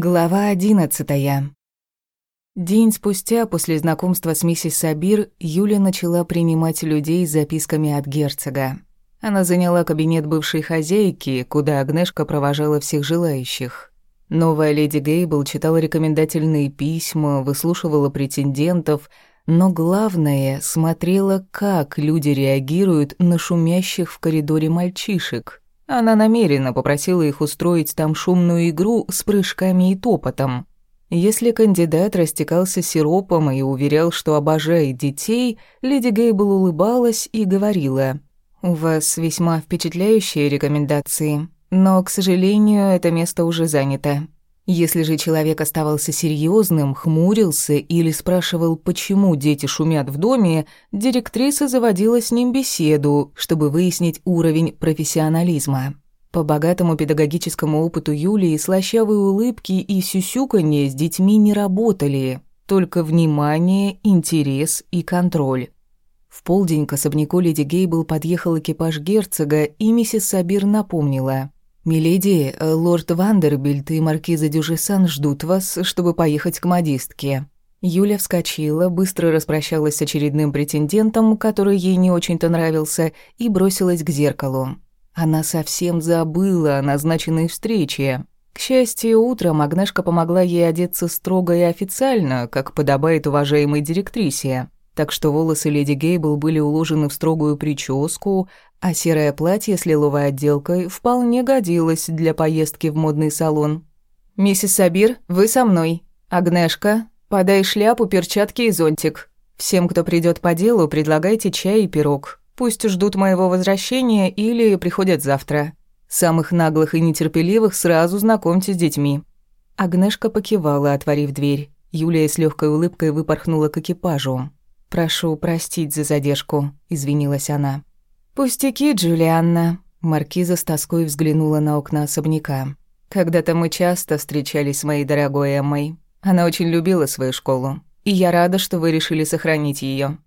Глава одиннадцатая. День спустя после знакомства с миссис Сабир Юля начала принимать людей с записками от герцога. Она заняла кабинет бывшей хозяйки, куда Агнешка провожала всех желающих. Новая леди Гейбл читала рекомендательные письма, выслушивала претендентов, но главное, смотрела, как люди реагируют на шумящих в коридоре мальчишек – она намеренно попросила их устроить там шумную игру с прыжками и топотом. Если кандидат растекался сиропом и уверял, что обожает детей, леди Гейбл улыбалась и говорила, «У вас весьма впечатляющие рекомендации, но, к сожалению, это место уже занято. Если же человек оставался серьезным, хмурился или спрашивал, почему дети шумят в доме, директриса заводила с ним беседу, чтобы выяснить уровень профессионализма. По богатому педагогическому опыту Юлии слащавые улыбки и сюсюканье с детьми не работали, только внимание, интерес и контроль. В полдень к особняку леди Гейбл подъехал экипаж герцога, и миссис Сабир напомнила. «Миледи, э, лорд Вандербильд и маркиза Дюжесан ждут вас, чтобы поехать к модистке». Юля вскочила, быстро распрощалась с очередным претендентом, который ей не очень-то нравился, и бросилась к зеркалу. Она совсем забыла о назначенной встрече. К счастью, утром Агнешка помогла ей одеться строго и официально, как подобает уважаемой директрисе так что волосы леди Гейбл были уложены в строгую прическу, а серое платье с лиловой отделкой вполне годилось для поездки в модный салон. «Миссис Сабир, вы со мной. Агнешка, подай шляпу, перчатки и зонтик. Всем, кто придет по делу, предлагайте чай и пирог. Пусть ждут моего возвращения или приходят завтра. Самых наглых и нетерпеливых сразу знакомьте с детьми». Агнешка покивала, отворив дверь. Юлия с легкой улыбкой выпорхнула к экипажу. «Прошу простить за задержку», — извинилась она. «Пустяки, Джулианна», — Маркиза с тоской взглянула на окна особняка. «Когда-то мы часто встречались с моей дорогой Эммой. Она очень любила свою школу, и я рада, что вы решили сохранить ее,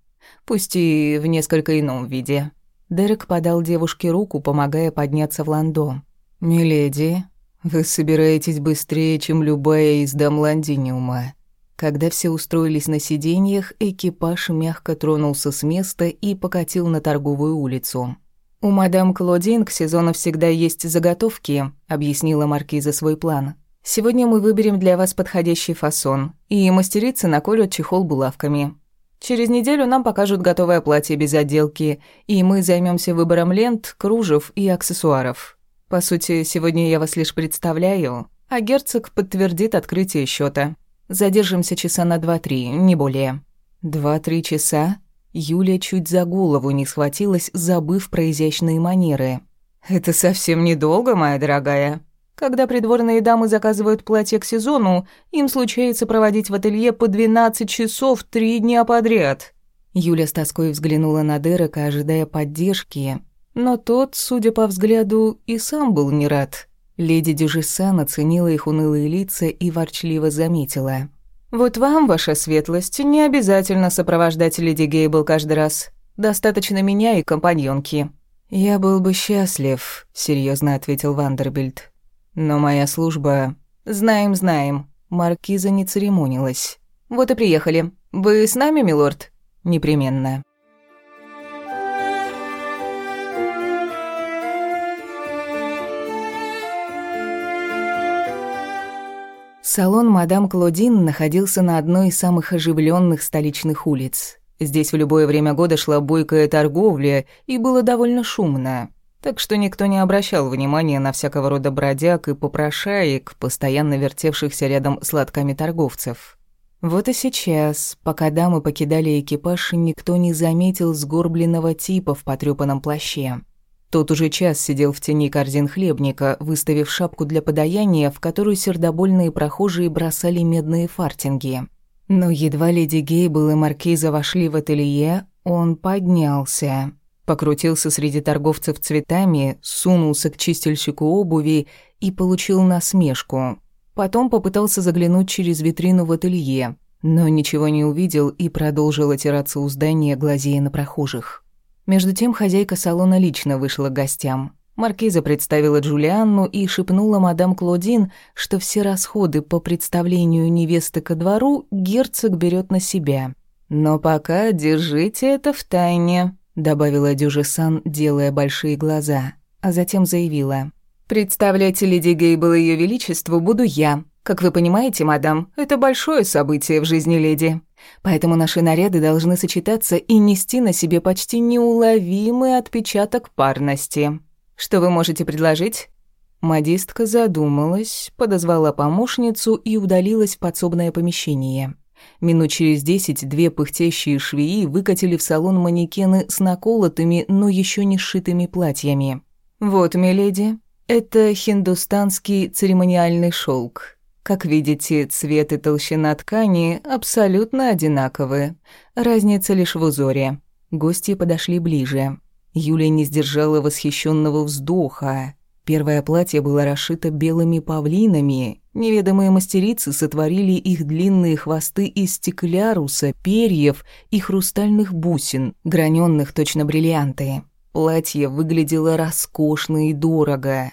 пусть и в несколько ином виде». Дерек подал девушке руку, помогая подняться в ландо. «Миледи, вы собираетесь быстрее, чем любая из дам Лондиниума», когда все устроились на сиденьях, экипаж мягко тронулся с места и покатил на торговую улицу. «У мадам Клодин к сезону всегда есть заготовки», — объяснила маркиза свой план. «Сегодня мы выберем для вас подходящий фасон, и мастерицы наколют чехол булавками. Через неделю нам покажут готовое платье без отделки, и мы займемся выбором лент, кружев и аксессуаров. По сути, сегодня я вас лишь представляю, а герцог подтвердит открытие счета. Задержимся часа на два-три, не более». «Два-три часа?» Юля чуть за голову не схватилась, забыв про изящные манеры. «Это совсем недолго, моя дорогая. Когда придворные дамы заказывают платье к сезону, им случается проводить в ателье по 12 часов три дня подряд». Юля с тоской взглянула на Дерека, ожидая поддержки, но тот, судя по взгляду, и сам был не рад. Леди Дюжесан оценила их унылые лица и ворчливо заметила. «Вот вам, ваша светлость, не обязательно сопровождать леди Гейбл каждый раз. Достаточно меня и компаньонки». «Я был бы счастлив», — серьезно ответил Вандербильд. «Но моя служба...» «Знаем, знаем». Маркиза не церемонилась. «Вот и приехали. Вы с нами, милорд?» «Непременно». Салон мадам Клодин находился на одной из самых оживленных столичных улиц. Здесь в любое время года шла бойкая торговля и было довольно шумно. Так что никто не обращал внимания на всякого рода бродяг и попрошаек, постоянно вертевшихся рядом с лотками торговцев. Вот и сейчас, пока дамы покидали экипаж, никто не заметил сгорбленного типа в потрёпанном плаще. Тот уже час сидел в тени корзин хлебника, выставив шапку для подаяния, в которую сердобольные прохожие бросали медные фартинги. Но едва леди Гейбл и маркиза вошли в ателье, он поднялся. Покрутился среди торговцев цветами, сунулся к чистильщику обуви и получил насмешку. Потом попытался заглянуть через витрину в ателье, но ничего не увидел и продолжил отираться у здания, глазея на прохожих. Между тем хозяйка салона лично вышла к гостям. Маркиза представила Джулианну и шепнула мадам Клодин, что все расходы по представлению невесты ко двору герцог берет на себя. «Но пока держите это в тайне», — добавила Дюжесан, делая большие глаза, а затем заявила. «Представлять леди Гейбл ее величеству буду я. Как вы понимаете, мадам, это большое событие в жизни леди. Поэтому наши наряды должны сочетаться и нести на себе почти неуловимый отпечаток парности». Что вы можете предложить?» Модистка задумалась, подозвала помощницу и удалилась в подсобное помещение. Минут через десять две пыхтящие швеи выкатили в салон манекены с наколотыми, но еще не сшитыми платьями. «Вот, миледи, это хиндустанский церемониальный шелк. Как видите, цвет и толщина ткани абсолютно одинаковы. Разница лишь в узоре». Гости подошли ближе. Юлия не сдержала восхищенного вздоха. Первое платье было расшито белыми павлинами. Неведомые мастерицы сотворили их длинные хвосты из стекляруса, перьев и хрустальных бусин, граненных точно бриллианты. Платье выглядело роскошно и дорого.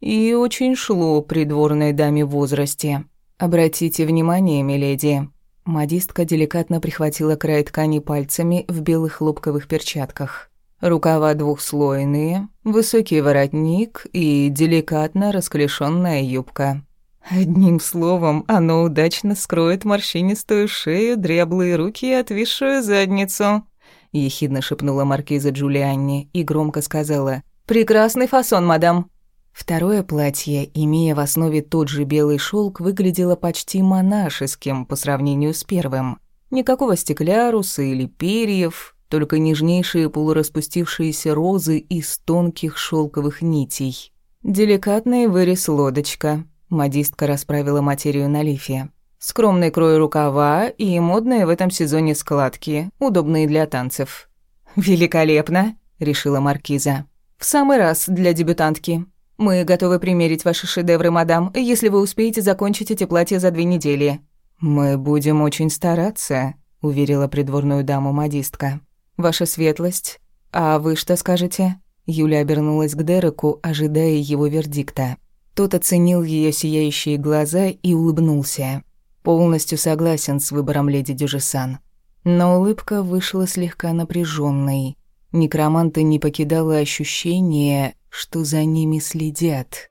И очень шло придворной даме в возрасте. Обратите внимание, миледи. Модистка деликатно прихватила край ткани пальцами в белых хлопковых перчатках. Рукава двухслойные, высокий воротник и деликатно расклешенная юбка. Одним словом, оно удачно скроет морщинистую шею, дряблые руки и отвисшую задницу. Ехидно шепнула маркиза Джулианни и громко сказала «Прекрасный фасон, мадам». Второе платье, имея в основе тот же белый шелк, выглядело почти монашеским по сравнению с первым. Никакого стекляруса или перьев, только нежнейшие полураспустившиеся розы из тонких шелковых нитей. Деликатный вырез лодочка. Модистка расправила материю на лифе. Скромный крой рукава и модные в этом сезоне складки, удобные для танцев. «Великолепно!» — решила Маркиза. «В самый раз для дебютантки. Мы готовы примерить ваши шедевры, мадам, если вы успеете закончить эти платья за две недели». «Мы будем очень стараться», — уверила придворную даму модистка. «Ваша светлость, а вы что скажете?» Юля обернулась к Дереку, ожидая его вердикта. Тот оценил ее сияющие глаза и улыбнулся. Полностью согласен с выбором леди Дюжесан. Но улыбка вышла слегка напряженной. Некроманта не покидало ощущение, что за ними следят.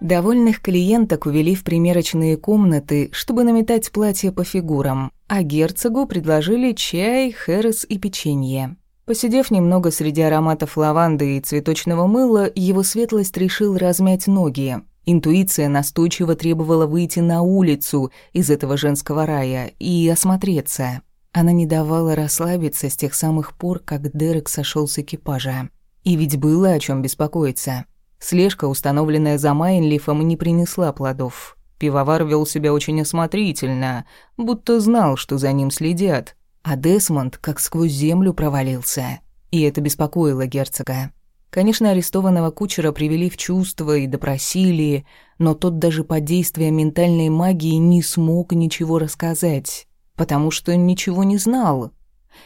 Довольных клиенток увели в примерочные комнаты, чтобы наметать платья по фигурам, а герцогу предложили чай, херес и печенье. Посидев немного среди ароматов лаванды и цветочного мыла, его светлость решил размять ноги. Интуиция настойчиво требовала выйти на улицу из этого женского рая и осмотреться. Она не давала расслабиться с тех самых пор, как Дерек сошел с экипажа. И ведь было о чем беспокоиться. Слежка, установленная за Майнлифом, не принесла плодов. Пивовар вел себя очень осмотрительно, будто знал, что за ним следят. А Десмонд как сквозь землю провалился. И это беспокоило герцога. Конечно, арестованного кучера привели в чувство и допросили, но тот даже под действием ментальной магии не смог ничего рассказать, потому что ничего не знал.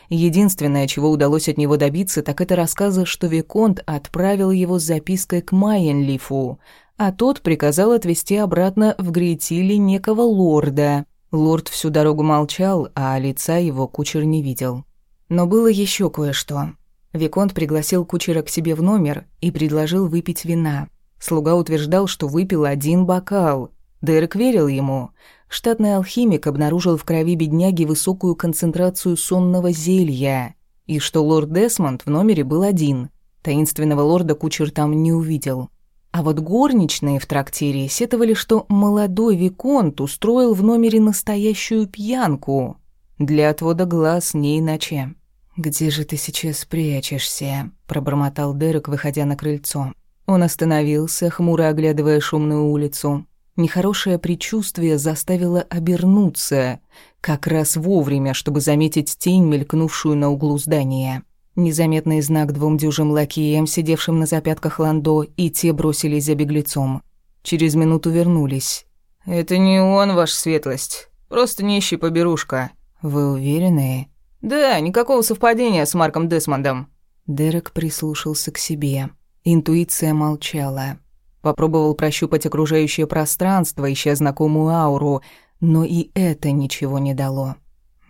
Единственное, чего удалось от него добиться, так это рассказа, что Виконт отправил его с запиской к Майенлифу, а тот приказал отвезти обратно в Грейтиле некого лорда. Лорд всю дорогу молчал, а лица его кучер не видел. Но было еще кое-что. Виконт пригласил кучера к себе в номер и предложил выпить вина. Слуга утверждал, что выпил один бокал. Дерек верил ему, штатный алхимик обнаружил в крови бедняги высокую концентрацию сонного зелья, и что лорд Десмонд в номере был один. Таинственного лорда кучер там не увидел. А вот горничные в трактире сетовали, что молодой Виконт устроил в номере настоящую пьянку. Для отвода глаз не иначе. «Где же ты сейчас прячешься?» – пробормотал Дерек, выходя на крыльцо. Он остановился, хмуро оглядывая шумную улицу. Нехорошее предчувствие заставило обернуться, как раз вовремя, чтобы заметить тень, мелькнувшую на углу здания. Незаметный знак двум дюжим лакеям, сидевшим на запятках Ландо, и те бросились за беглецом. Через минуту вернулись. «Это не он, ваша светлость. Просто нищий поберушка». «Вы уверены?» «Да, никакого совпадения с Марком Десмондом». Дерек прислушался к себе. Интуиция молчала. Попробовал прощупать окружающее пространство, ища знакомую ауру, но и это ничего не дало.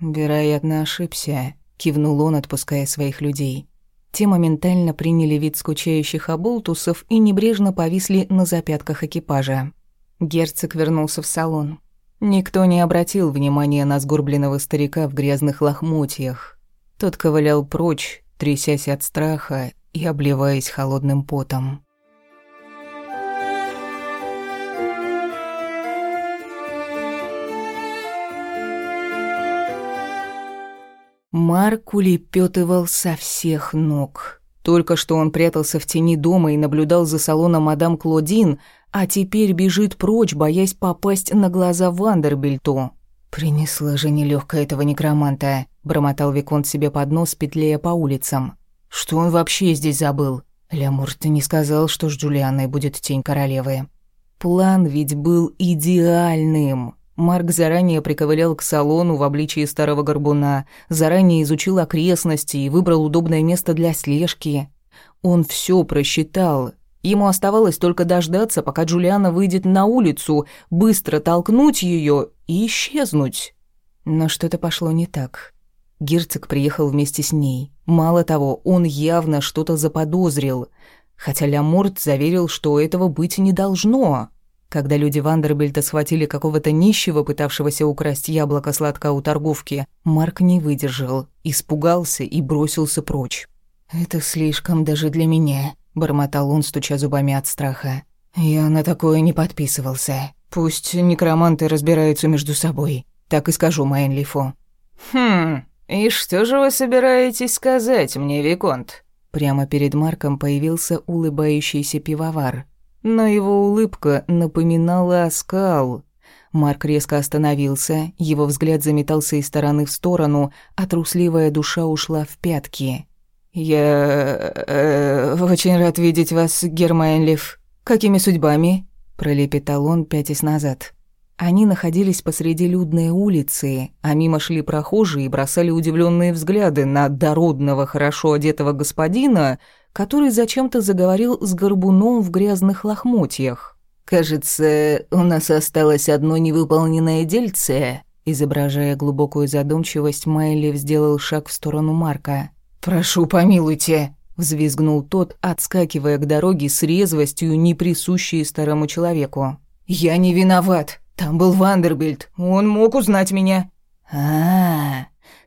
«Вероятно, ошибся», — кивнул он, отпуская своих людей. Те моментально приняли вид скучающих оболтусов и небрежно повисли на запятках экипажа. Герцог вернулся в салон. Никто не обратил внимания на сгорбленного старика в грязных лохмотьях. Тот ковылял прочь, трясясь от страха и обливаясь холодным потом. Марк улепетывал со всех ног. Только что он прятался в тени дома и наблюдал за салоном мадам Клодин, а теперь бежит прочь, боясь попасть на глаза Вандербильту. «Принесла же нелегко этого некроманта», — бормотал Виконт себе под нос, петляя по улицам. «Что он вообще здесь забыл?» Лямур, ты не сказал, что с Джулианой будет тень королевы. План ведь был идеальным. Марк заранее приковылял к салону в обличии старого горбуна, заранее изучил окрестности и выбрал удобное место для слежки. Он все просчитал. Ему оставалось только дождаться, пока Джулиана выйдет на улицу, быстро толкнуть ее и исчезнуть. Но что-то пошло не так. Герцог приехал вместе с ней. Мало того, он явно что-то заподозрил, хотя Ляморт заверил, что этого быть не должно. Когда люди Вандербильта схватили какого-то нищего, пытавшегося украсть яблоко сладка у торговки, Марк не выдержал, испугался и бросился прочь. «Это слишком даже для меня», — бормотал он, стуча зубами от страха. «Я на такое не подписывался. Пусть некроманты разбираются между собой. Так и скажу Майнлифу». «Хм, и что же вы собираетесь сказать мне, Виконт?» Прямо перед Марком появился улыбающийся пивовар но его улыбка напоминала оскал. Марк резко остановился, его взгляд заметался из стороны в сторону, а трусливая душа ушла в пятки. «Я... Э, очень рад видеть вас, Гермайнлиф. Какими судьбами?» – пролепетал он, пятясь назад. Они находились посреди людной улицы, а мимо шли прохожие и бросали удивленные взгляды на дородного, хорошо одетого господина, который зачем-то заговорил с горбуном в грязных лохмотьях. «Кажется, у нас осталось одно невыполненное дельце», изображая глубокую задумчивость, Майлев сделал шаг в сторону Марка. «Прошу, помилуйте», — взвизгнул тот, отскакивая к дороге с резвостью, не присущей старому человеку. «Я не виноват. Там был Вандербильд. Он мог узнать меня». А, -а, -а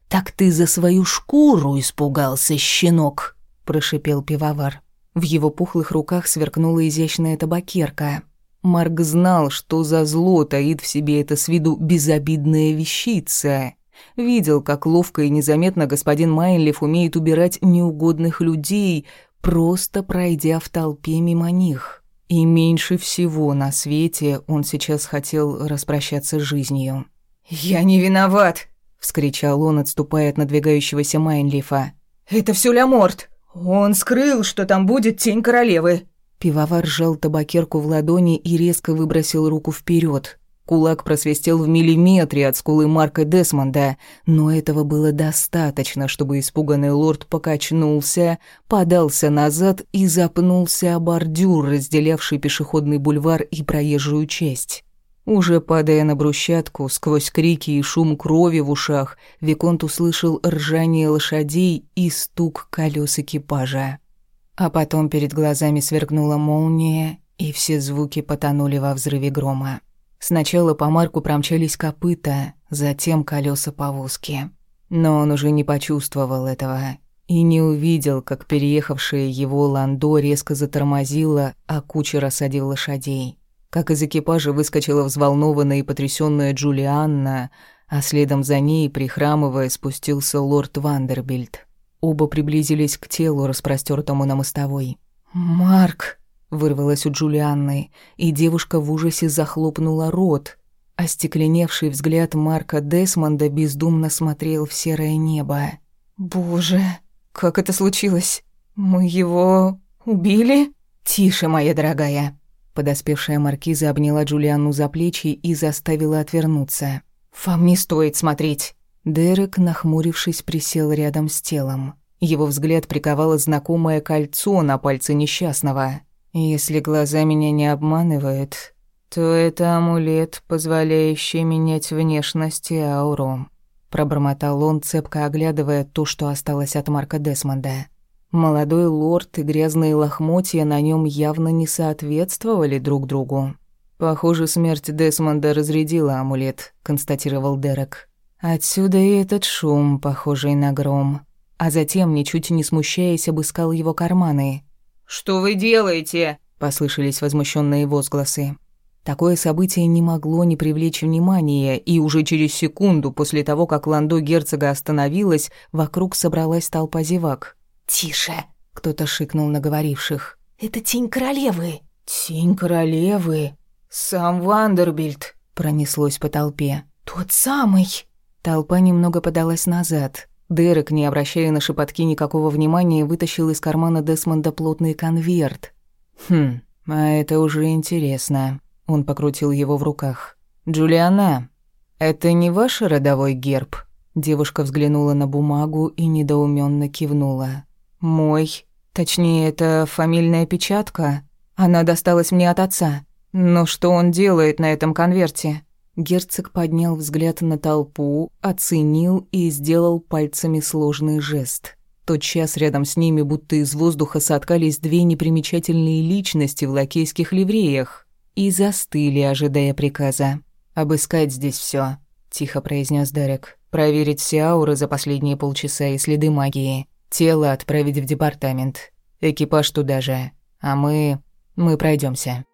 так ты за свою шкуру испугался, щенок», прошипел пивовар. В его пухлых руках сверкнула изящная табакерка. Марк знал, что за зло таит в себе эта с виду безобидная вещица. Видел, как ловко и незаметно господин Майнлиф умеет убирать неугодных людей, просто пройдя в толпе мимо них. И меньше всего на свете он сейчас хотел распрощаться с жизнью. «Я не виноват!» — вскричал он, отступая от надвигающегося Майнлифа. «Это все Ляморт!» «Он скрыл, что там будет тень королевы». Пивовар сжал табакерку в ладони и резко выбросил руку вперед. Кулак просвистел в миллиметре от скулы Марка Десмонда, но этого было достаточно, чтобы испуганный лорд покачнулся, подался назад и запнулся о бордюр, разделявший пешеходный бульвар и проезжую часть. Уже падая на брусчатку, сквозь крики и шум крови в ушах, Виконт услышал ржание лошадей и стук колес экипажа. А потом перед глазами сверкнула молния, и все звуки потонули во взрыве грома. Сначала по марку промчались копыта, затем колеса повозки. Но он уже не почувствовал этого и не увидел, как переехавшее его ландо резко затормозило, а кучер осадил лошадей как из экипажа выскочила взволнованная и потрясённая Джулианна, а следом за ней, прихрамывая, спустился лорд Вандербильд. Оба приблизились к телу, распростёртому на мостовой. «Марк!» — вырвалось у Джулианны, и девушка в ужасе захлопнула рот. Остекленевший взгляд Марка Десмонда бездумно смотрел в серое небо. «Боже, как это случилось? Мы его убили?» «Тише, моя дорогая!» Подоспевшая маркиза обняла Джулианну за плечи и заставила отвернуться. «Вам не стоит смотреть». Дерек, нахмурившись, присел рядом с телом. Его взгляд приковало знакомое кольцо на пальце несчастного. «Если глаза меня не обманывают, то это амулет, позволяющий менять внешность и ауру», пробормотал он, цепко оглядывая то, что осталось от Марка Десмонда. Молодой лорд и грязные лохмотья на нем явно не соответствовали друг другу. «Похоже, смерть Десмонда разрядила амулет», — констатировал Дерек. «Отсюда и этот шум, похожий на гром». А затем, ничуть не смущаясь, обыскал его карманы. «Что вы делаете?» — послышались возмущенные возгласы. Такое событие не могло не привлечь внимания, и уже через секунду после того, как ландо герцога остановилась, вокруг собралась толпа зевак. «Тише!» — кто-то шикнул на говоривших. «Это тень королевы!» «Тень королевы!» «Сам Вандербильд!» — пронеслось по толпе. «Тот самый!» Толпа немного подалась назад. Дерек, не обращая на шепотки никакого внимания, вытащил из кармана Десмонда плотный конверт. «Хм, а это уже интересно». Он покрутил его в руках. «Джулиана, это не ваш родовой герб?» Девушка взглянула на бумагу и недоуменно кивнула. «Мой. Точнее, это фамильная печатка. Она досталась мне от отца. Но что он делает на этом конверте?» Герцог поднял взгляд на толпу, оценил и сделал пальцами сложный жест. Тот час рядом с ними будто из воздуха соткались две непримечательные личности в лакейских ливреях и застыли, ожидая приказа. «Обыскать здесь все, тихо произнес Дерек. «Проверить все ауры за последние полчаса и следы магии. Тело отправить в департамент. Экипаж туда же. А мы... мы пройдемся.